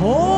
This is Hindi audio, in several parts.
Oh!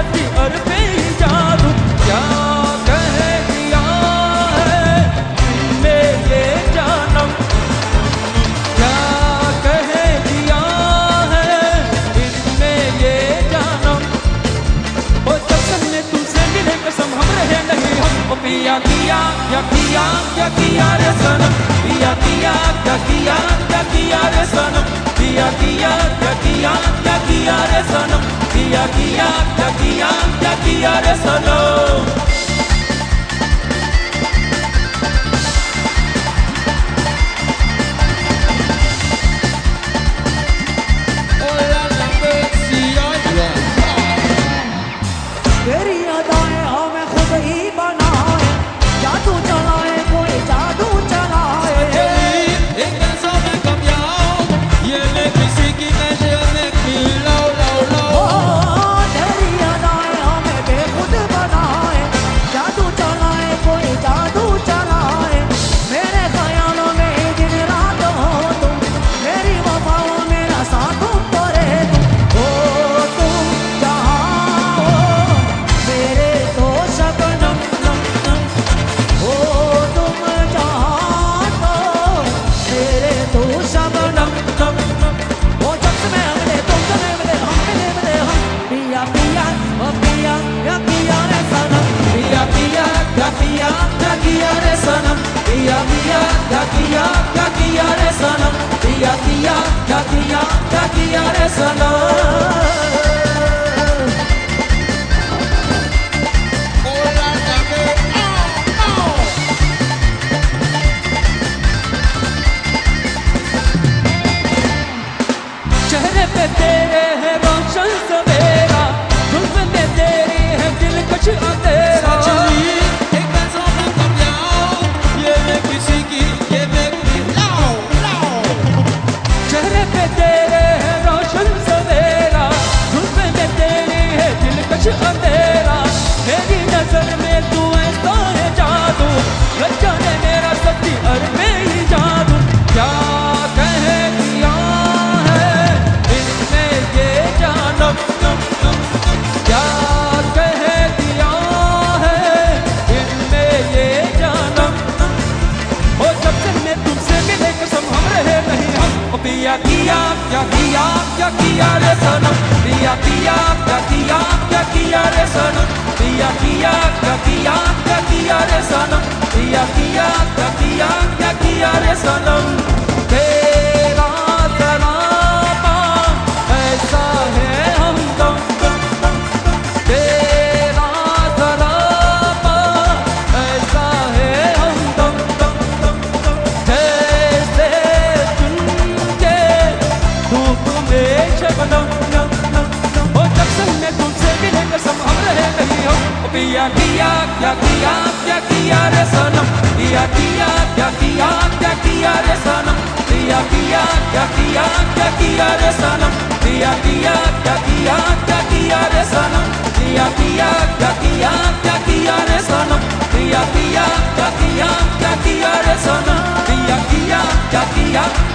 Hadi arıp Yakia, Yakia, Yakia, Yakia, Yakia, पे तेरे है रोशन सवेरा। Salam किया क्या किया क्या किया